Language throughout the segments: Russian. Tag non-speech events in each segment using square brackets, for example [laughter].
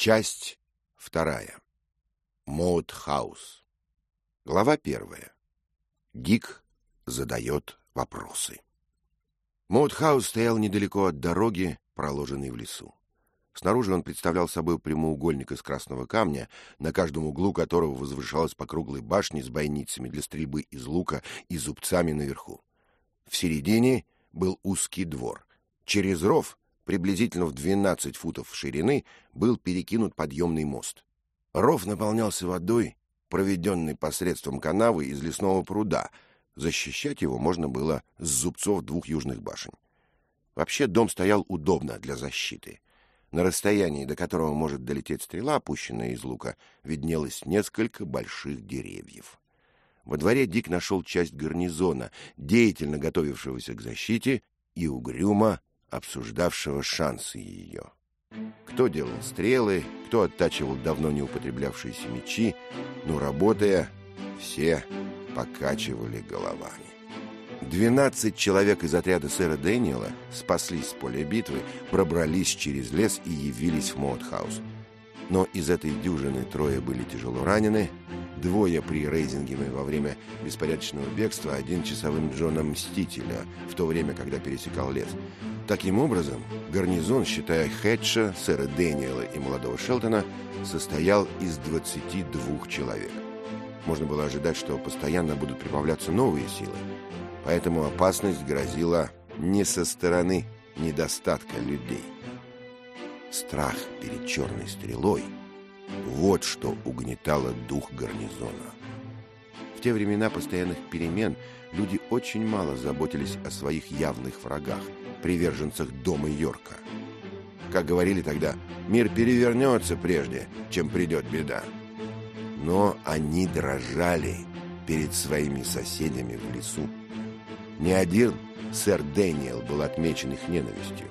Часть вторая. Моутхаус. Глава первая. Дик задает вопросы. Моутхаус стоял недалеко от дороги, проложенной в лесу. Снаружи он представлял собой прямоугольник из красного камня, на каждом углу которого возвышалась по круглой башне с бойницами для стрельбы из лука и зубцами наверху. В середине был узкий двор. Через ров, приблизительно в 12 футов ширины, был перекинут подъемный мост. Ров наполнялся водой, проведенной посредством канавы из лесного пруда. Защищать его можно было с зубцов двух южных башен. Вообще дом стоял удобно для защиты. На расстоянии, до которого может долететь стрела, опущенная из лука, виднелось несколько больших деревьев. Во дворе Дик нашел часть гарнизона, деятельно готовившегося к защите и угрюмо обсуждавшего шансы ее. Кто делал стрелы, кто оттачивал давно не употреблявшиеся мечи, но, работая, все покачивали головами. Двенадцать человек из отряда сэра Дэниела спаслись с поля битвы, пробрались через лес и явились в Моутхаус. Но из этой дюжины трое были тяжело ранены, двое при Рейзингеме во время беспорядочного бегства, один часовым Джоном Мстителя в то время, когда пересекал лес. Таким образом, гарнизон, считая Хэтча, сэра Дэниела и молодого Шелтона, состоял из 22 человек. Можно было ожидать, что постоянно будут прибавляться новые силы, поэтому опасность грозила не со стороны недостатка людей. Страх перед черной стрелой – вот что угнетало дух гарнизона. В те времена постоянных перемен люди очень мало заботились о своих явных врагах, приверженцах дома Йорка. Как говорили тогда, мир перевернется прежде, чем придет беда. Но они дрожали перед своими соседями в лесу. Не один сэр Дэниел был отмечен их ненавистью.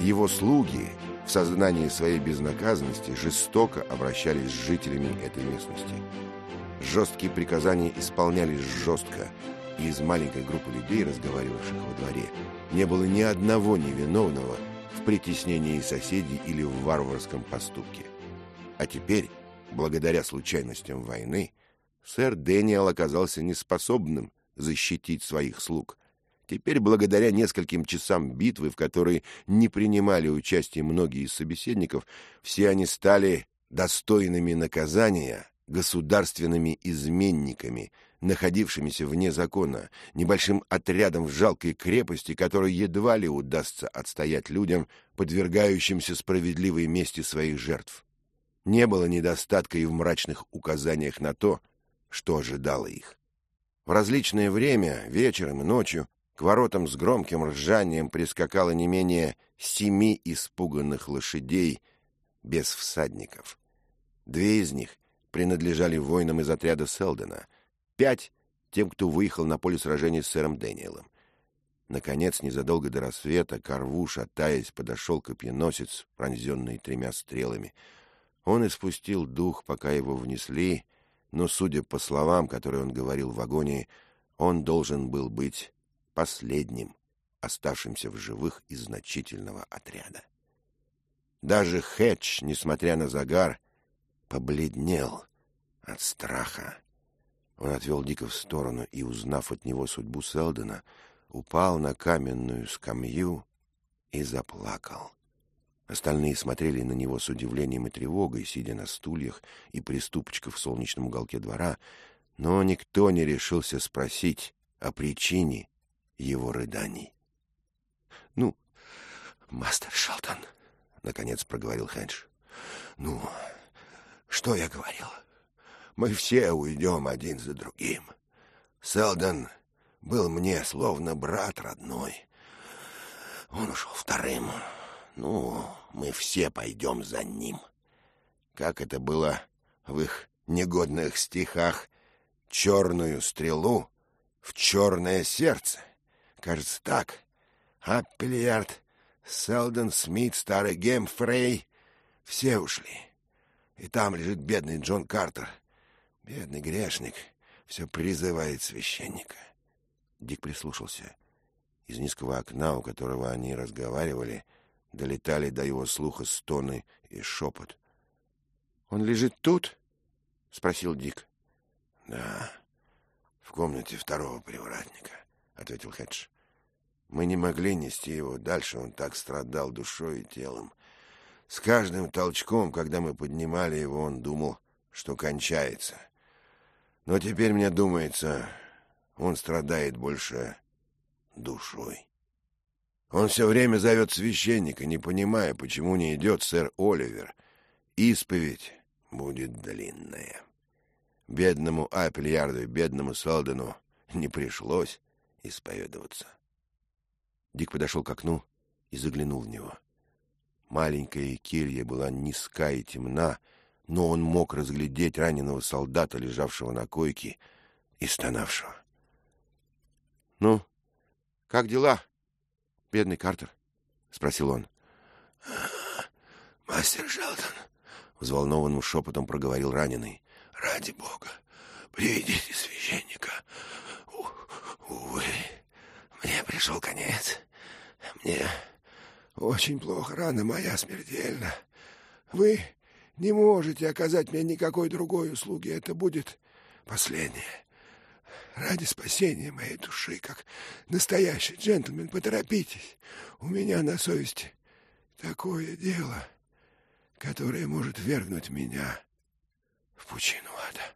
Его слуги в сознании своей безнаказанности жестоко обращались с жителями этой местности. Жесткие приказания исполнялись жестко, и из маленькой группы людей, разговаривавших во дворе, не было ни одного невиновного в притеснении соседей или в варварском поступке. А теперь, благодаря случайностям войны, сэр Дэниел оказался неспособным защитить своих слуг – Теперь, благодаря нескольким часам битвы, в которой не принимали участие многие из собеседников, все они стали достойными наказания государственными изменниками, находившимися вне закона, небольшим отрядом в жалкой крепости, которой едва ли удастся отстоять людям, подвергающимся справедливой мести своих жертв. Не было недостатка и в мрачных указаниях на то, что ожидало их. В различное время, вечером и ночью, к воротам с громким ржанием прискакало не менее семи испуганных лошадей без всадников. Две из них принадлежали воинам из отряда Селдена, пять — тем, кто выехал на поле сражения с сэром Дэниелом. Наконец, незадолго до рассвета, Карву, шатаясь, подошел копьеносец, пронзенный тремя стрелами. Он испустил дух, пока его внесли, но, судя по словам, которые он говорил в вагоне, он должен был быть последним, оставшимся в живых из значительного отряда. Даже Хэтч, несмотря на загар, побледнел от страха. Он отвел Дика в сторону и, узнав от него судьбу Селдена, упал на каменную скамью и заплакал. Остальные смотрели на него с удивлением и тревогой, сидя на стульях и приступочках в солнечном уголке двора, но никто не решился спросить о причине его рыданий. — Ну, мастер Шелтон, — наконец проговорил Хэндж, — ну, что я говорил? Мы все уйдем один за другим. Селдон был мне словно брат родной. Он ушел вторым. Ну, мы все пойдем за ним. Как это было в их негодных стихах «Черную стрелу в черное сердце». Кажется, так. Аппельярд, Селдон, Смит, старый Гемфрей — все ушли. И там лежит бедный Джон Картер. Бедный грешник все призывает священника. Дик прислушался. Из низкого окна, у которого они разговаривали, долетали до его слуха стоны и шепот. Он лежит тут? — спросил Дик. — Да, в комнате второго привратника, — ответил Хедж. Мы не могли нести его дальше, он так страдал душой и телом. С каждым толчком, когда мы поднимали его, он думал, что кончается. Но теперь мне думается, он страдает больше душой. Он все время зовет священника, не понимая, почему не идет сэр Оливер. Исповедь будет длинная. Бедному Апельярду и бедному Солдену не пришлось исповедоваться. Дик подошел к окну и заглянул в него. Маленькая келья была низка и темна, но он мог разглядеть раненого солдата, лежавшего на койке и стонавшего. — Ну, как дела, бедный Картер? — спросил он. — Мастер Шелтон, — взволнованным шепотом проговорил раненый, — ради бога, приведите священника. Увы, мне пришел конец. Мне очень плохо, рана моя смертельна. Вы не можете оказать мне никакой другой услуги. Это будет последнее. Ради спасения моей души, как настоящий джентльмен, поторопитесь. У меня на совести такое дело, которое может вергнуть меня в пучину ада.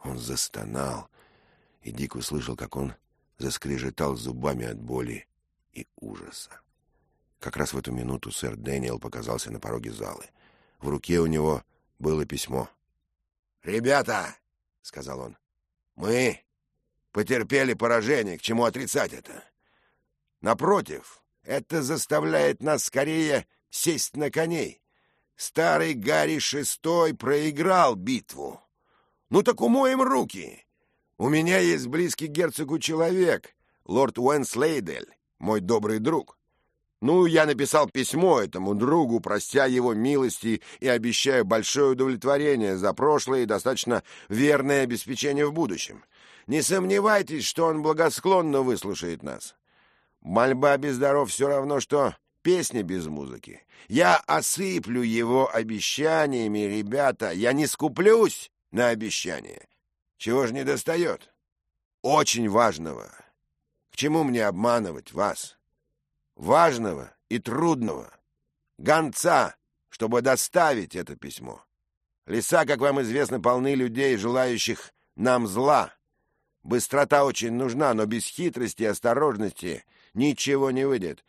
Он застонал, и Дик услышал, как он заскрежетал зубами от боли и ужаса. Как раз в эту минуту сэр Дэниел показался на пороге залы. В руке у него было письмо. «Ребята!» — сказал он. «Мы потерпели поражение, к чему отрицать это? Напротив, это заставляет нас скорее сесть на коней. Старый Гарри Шестой проиграл битву. Ну так умоем руки. У меня есть близкий герцогу человек, лорд Уэнслейдель, мой добрый друг. Ну, я написал письмо этому другу, простя его милости и обещаю большое удовлетворение за прошлое и достаточно верное обеспечение в будущем. Не сомневайтесь, что он благосклонно выслушает нас. Мольба без даров все равно, что песня без музыки. Я осыплю его обещаниями, ребята. Я не скуплюсь на обещания. Чего же не достает? Очень важного. К чему мне обманывать вас? Важного и трудного. Гонца, чтобы доставить это письмо. Леса, как вам известно, полны людей, желающих нам зла. Быстрота очень нужна, но без хитрости и осторожности ничего не выйдет.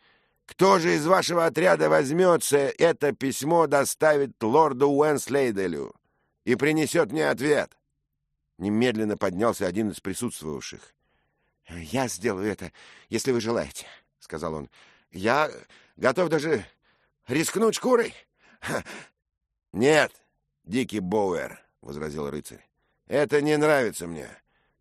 Кто же из вашего отряда возьмется это письмо доставить лорду Уэнслейделю и принесет мне ответ? Немедленно поднялся один из присутствовавших. — Я сделаю это, если вы желаете, — сказал он. — Я готов даже рискнуть шкурой. — Нет, дикий Боуэр, — возразил рыцарь. — Это не нравится мне.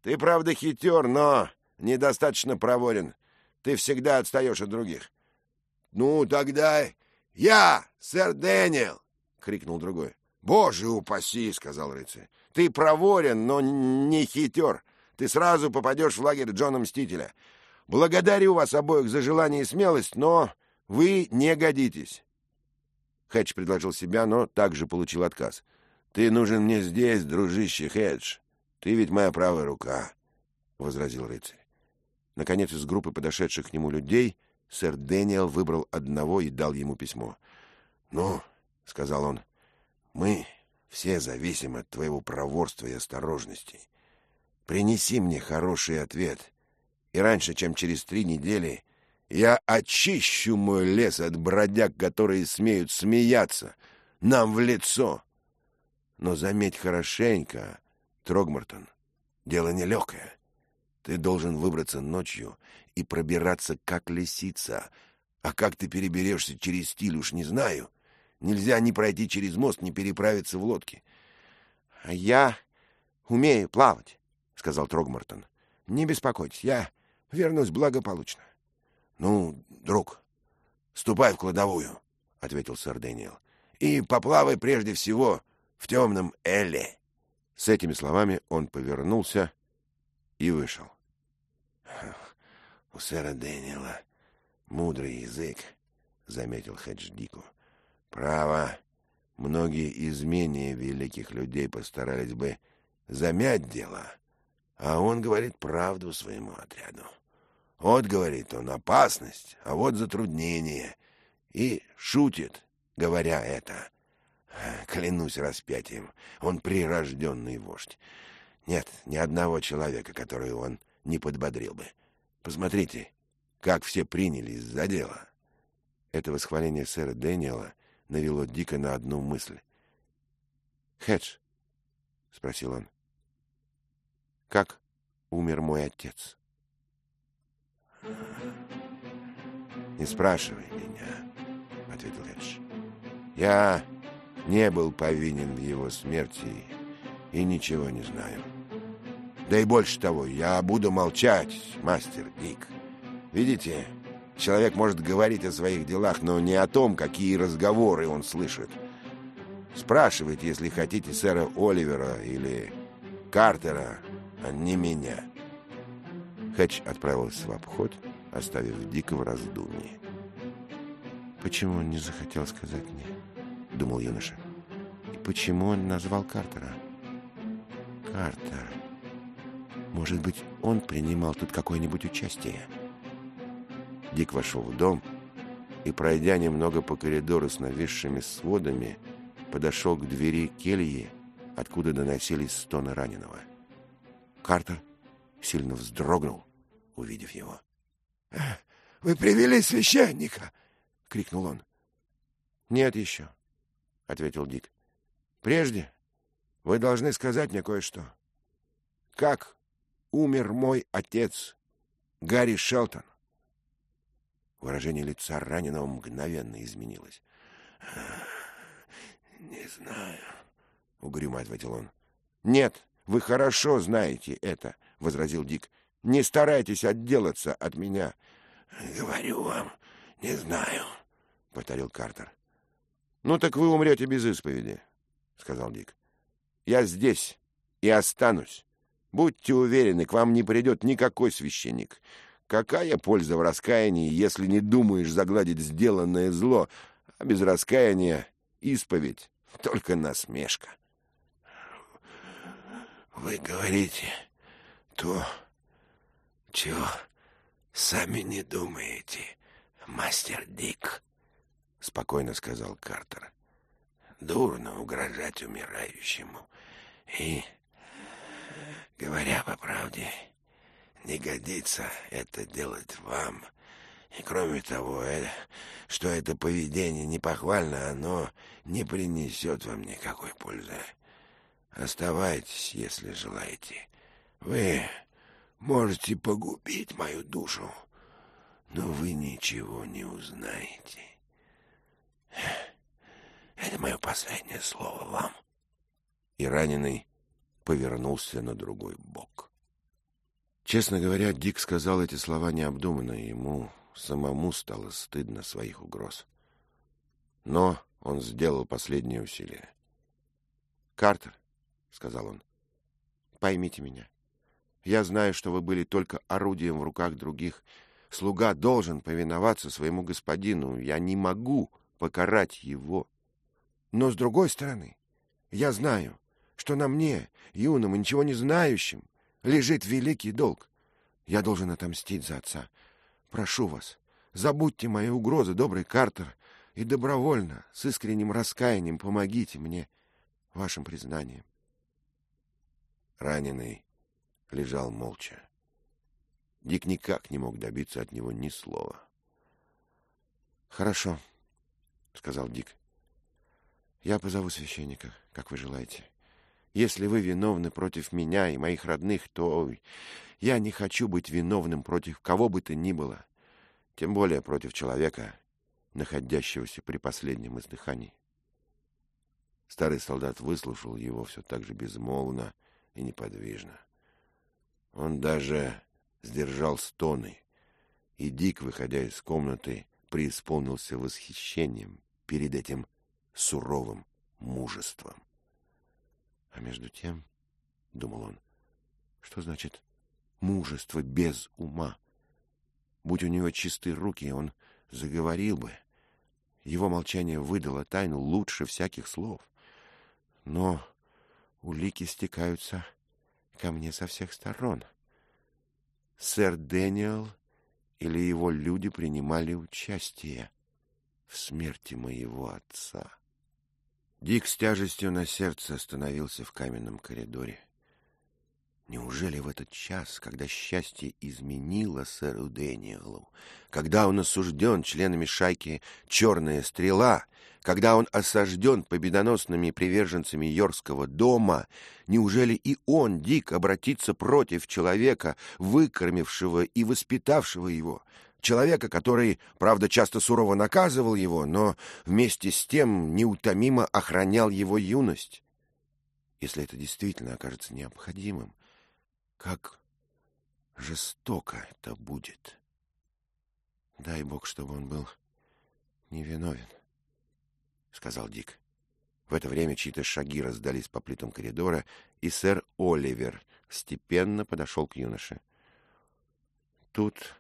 Ты, правда, хитер, но недостаточно проворен. Ты всегда отстаешь от других. — Ну, тогда я, сэр Дэниел! — крикнул другой. — Боже упаси! — сказал рыцарь. Ты проворен, но не хитер. Ты сразу попадешь в лагерь Джона Мстителя. Благодарю вас обоих за желание и смелость, но вы не годитесь. Хедж предложил себя, но также получил отказ. Ты нужен мне здесь, дружище Хедж. Ты ведь моя правая рука, — возразил рыцарь. Наконец, из группы подошедших к нему людей сэр Дэниел выбрал одного и дал ему письмо. — Ну, — сказал он, — мы все зависим от твоего проворства и осторожности. Принеси мне хороший ответ, и раньше, чем через три недели, я очищу мой лес от бродяг, которые смеют смеяться нам в лицо. Но заметь хорошенько, Трогмартон, дело нелегкое. Ты должен выбраться ночью и пробираться, как лисица. А как ты переберешься через стиль, уж не знаю. Нельзя ни пройти через мост, ни переправиться в лодке. — я умею плавать, — сказал Трогмартон. — Не беспокойтесь, я вернусь благополучно. — Ну, друг, ступай в кладовую, — ответил сэр Дэниел, — и поплавай прежде всего в темном Элле. С этими словами он повернулся и вышел. — У сэра Дэниела мудрый язык, — заметил Хедж Дику. Право, многие из менее великих людей постарались бы замять дело, а он говорит правду своему отряду. Вот, говорит он, опасность, а вот затруднение. И шутит, говоря это. Клянусь распятием, он прирожденный вождь. Нет ни одного человека, который он не подбодрил бы. Посмотрите, как все принялись за дело. Это восхваление сэра Дэниела навело Дика на одну мысль. «Хедж», — спросил он, — «как умер мой отец?» «Не спрашивай меня», — ответил Хедж. «Я не был повинен в его смерти и ничего не знаю. Да и больше того, я буду молчать, мастер Дик. Видите, человек может говорить о своих делах, но не о том, какие разговоры он слышит. Спрашивайте, если хотите, сэра Оливера или Картера, а не меня». Хэтч отправился в обход, оставив Дика в раздумье. «Почему он не захотел сказать мне?» — думал юноша. «И почему он назвал Картера?» «Картер. Может быть, он принимал тут какое-нибудь участие?» Дик вошел в дом и, пройдя немного по коридору с нависшими сводами, подошел к двери кельи, откуда доносились стоны раненого. Картер сильно вздрогнул, увидев его. — Вы привели священника! — крикнул он. — Нет еще, — ответил Дик. — Прежде вы должны сказать мне кое-что. Как умер мой отец, Гарри Шелтон? Выражение лица раненого мгновенно изменилось. — Не знаю, — угрюмо ответил он. — Нет, вы хорошо знаете это, — возразил Дик. — Не старайтесь отделаться от меня. — Говорю вам, не знаю, — повторил Картер. — Ну так вы умрете без исповеди, — сказал Дик. — Я здесь и останусь. Будьте уверены, к вам не придет никакой священник. Какая польза в раскаянии, если не думаешь загладить сделанное зло, а без раскаяния исповедь — только насмешка? — вы говорите то, чего сами не думаете, мастер Дик, — спокойно сказал Картер. Дурно угрожать умирающему. И, говоря по правде, не годится это делать вам. И кроме того, это, что это поведение не похвально, оно не принесет вам никакой пользы. Оставайтесь, если желаете. Вы можете погубить мою душу, но вы ничего не узнаете. Это мое последнее слово вам. И раненый повернулся на другой бок. Честно говоря, Дик сказал эти слова необдуманно, и ему самому стало стыдно своих угроз. Но он сделал последнее усилие. «Картер, сказал он. Поймите меня. Я знаю, что вы были только орудием в руках других. Слуга должен повиноваться своему господину. Я не могу покарать его. Но, с другой стороны, я знаю, что на мне, юному, ничего не знающим, лежит великий долг. Я должен отомстить за отца. Прошу вас, забудьте мои угрозы, добрый Картер, и добровольно, с искренним раскаянием помогите мне вашим признанием. Раненый лежал молча. Дик никак не мог добиться от него ни слова. «Хорошо», — сказал Дик. «Я позову священника, как вы желаете. Если вы виновны против меня и моих родных, то я не хочу быть виновным против кого бы то ни было, тем более против человека, находящегося при последнем издыхании». Старый солдат выслушал его все так же безмолвно, — и неподвижно. Он даже сдержал стоны, и Дик, выходя из комнаты, преисполнился восхищением перед этим суровым мужеством. А между тем, — думал он, — что значит мужество без ума? Будь у него чистые руки, он заговорил бы. Его молчание выдало тайну лучше всяких слов. Но улики стекаются ко мне со всех сторон. Сэр Дэниел или его люди принимали участие в смерти моего отца. Дик с тяжестью на сердце остановился в каменном коридоре. Неужели в этот час, когда счастье изменило сэру Дэниелу, когда он осужден членами шайки «Черная стрела», когда он осажден победоносными приверженцами Йоркского дома, неужели и он, Дик, обратится против человека, выкормившего и воспитавшего его, человека, который, правда, часто сурово наказывал его, но вместе с тем неутомимо охранял его юность? Если это действительно окажется необходимым, как жестоко это будет. Дай бог, чтобы он был невиновен, — сказал Дик. В это время чьи-то шаги раздались по плитам коридора, и сэр Оливер степенно подошел к юноше. — Тут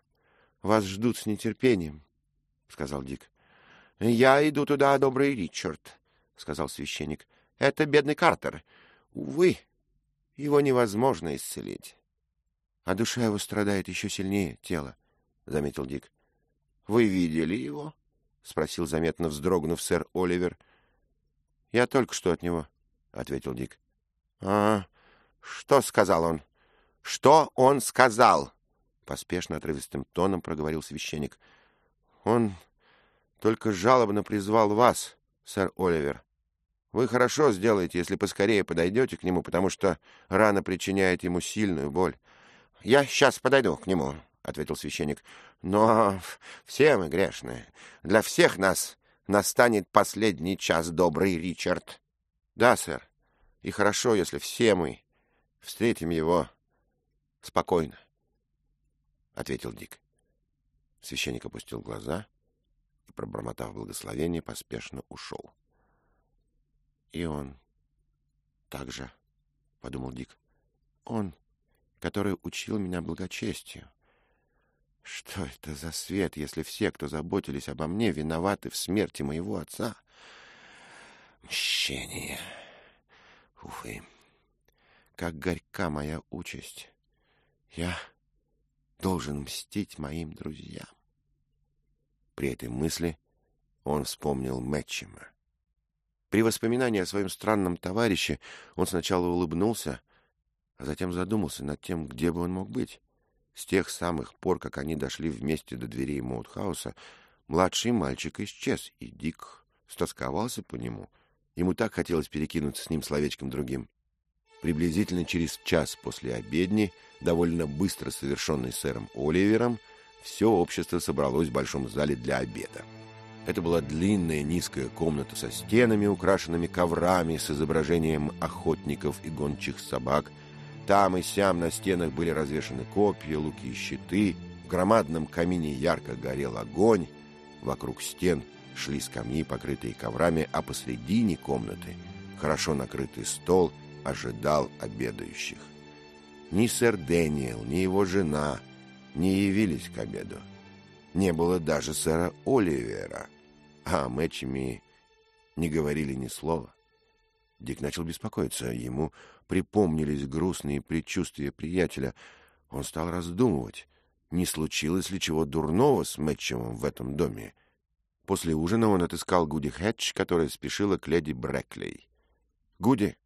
вас ждут с нетерпением, — сказал Дик. — Я иду туда, добрый Ричард, — сказал священник. — Это бедный Картер. Увы, его невозможно исцелить. А душа его страдает еще сильнее тела, — заметил Дик. — Вы видели его? — спросил заметно вздрогнув сэр Оливер. — Я только что от него, — ответил Дик. — А что сказал он? — Что он сказал? — поспешно отрывистым тоном проговорил священник. — Он только жалобно призвал вас, сэр Оливер. Вы хорошо сделаете, если поскорее подойдете к нему, потому что рана причиняет ему сильную боль. — Я сейчас подойду к нему, — ответил священник. — Но все мы грешны. Для всех нас настанет последний час, добрый Ричард. — Да, сэр. И хорошо, если все мы встретим его спокойно, — ответил Дик. Священник опустил глаза и, пробормотав благословение, поспешно ушел. — и он также, — подумал Дик, — он, который учил меня благочестию. Что это за свет, если все, кто заботились обо мне, виноваты в смерти моего отца? Мщение. Увы, как горька моя участь. Я должен мстить моим друзьям. При этой мысли он вспомнил Мэтчема. При воспоминании о своем странном товарище он сначала улыбнулся, а затем задумался над тем, где бы он мог быть. С тех самых пор, как они дошли вместе до дверей Моутхауса, младший мальчик исчез, и Дик стосковался по нему. Ему так хотелось перекинуться с ним словечком другим. Приблизительно через час после обедни, довольно быстро совершенный сэром Оливером, все общество собралось в большом зале для обеда. Это была длинная низкая комната со стенами, украшенными коврами с изображением охотников и гончих собак. Там и сям на стенах были развешаны копья, луки и щиты. В громадном камине ярко горел огонь. Вокруг стен шли скамьи, покрытые коврами, а посредине комнаты хорошо накрытый стол ожидал обедающих. Ни сэр Дэниел, ни его жена не явились к обеду. Не было даже сэра Оливера — а о Мэтчами не говорили ни слова. Дик начал беспокоиться. Ему припомнились грустные предчувствия приятеля. Он стал раздумывать, не случилось ли чего дурного с Мэтчемом в этом доме. После ужина он отыскал Гуди Хэтч, которая спешила к леди Брэклей. — Гуди, —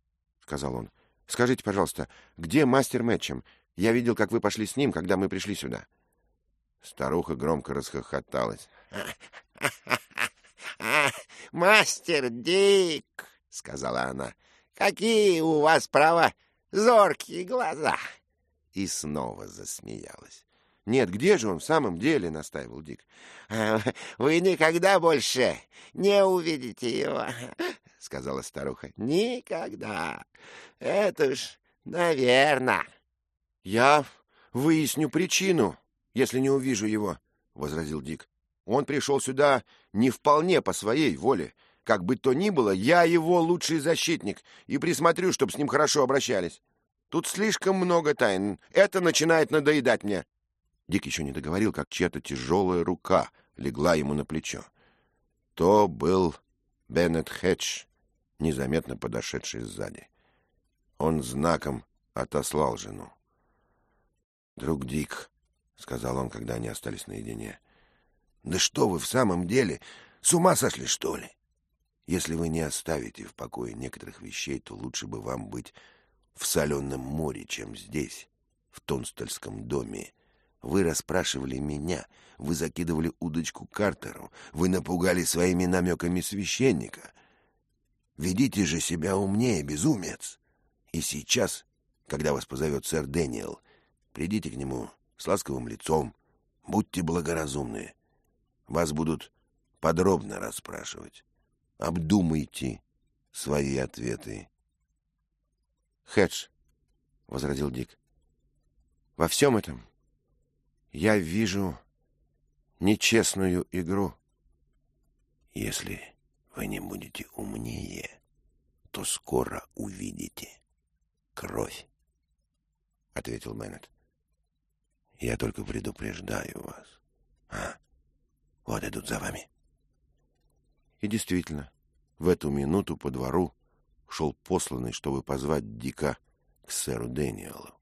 сказал он, — скажите, пожалуйста, где мастер Мэтчем? Я видел, как вы пошли с ним, когда мы пришли сюда. Старуха громко расхохоталась. [laughs] — Мастер Дик, — сказала она, — какие у вас права зоркие глаза. И снова засмеялась. — Нет, где же он в самом деле? — настаивал Дик. Вы никогда больше не увидите его, — сказала старуха. — Никогда. Это уж, наверное. — Я выясню причину, если не увижу его, — возразил Дик. Он пришел сюда не вполне по своей воле. Как бы то ни было, я его лучший защитник и присмотрю, чтобы с ним хорошо обращались. Тут слишком много тайн. Это начинает надоедать мне. Дик еще не договорил, как чья-то тяжелая рука легла ему на плечо. То был Беннет Хедж, незаметно подошедший сзади. Он знаком отослал жену. «Друг Дик», — сказал он, когда они остались наедине, — «да что вы в самом деле, с ума сошли, что ли? Если вы не оставите в покое некоторых вещей, то лучше бы вам быть в соленом море, чем здесь, в Тонстольском доме. Вы расспрашивали меня, вы закидывали удочку Картеру, вы напугали своими намеками священника. Ведите же себя умнее, безумец. И сейчас, когда вас позовет сэр Дэниел, придите к нему с ласковым лицом, будьте благоразумны. Вас будут подробно расспрашивать. Обдумайте свои ответы. Хедж, — возразил Дик, — во всем этом я вижу нечестную игру. Если вы не будете умнее, то скоро увидите кровь, — ответил Беннет. Я только предупреждаю вас. А, вот идут за вами. И действительно, в эту минуту по двору шел посланный, чтобы позвать Дика к сэру Дэниелу.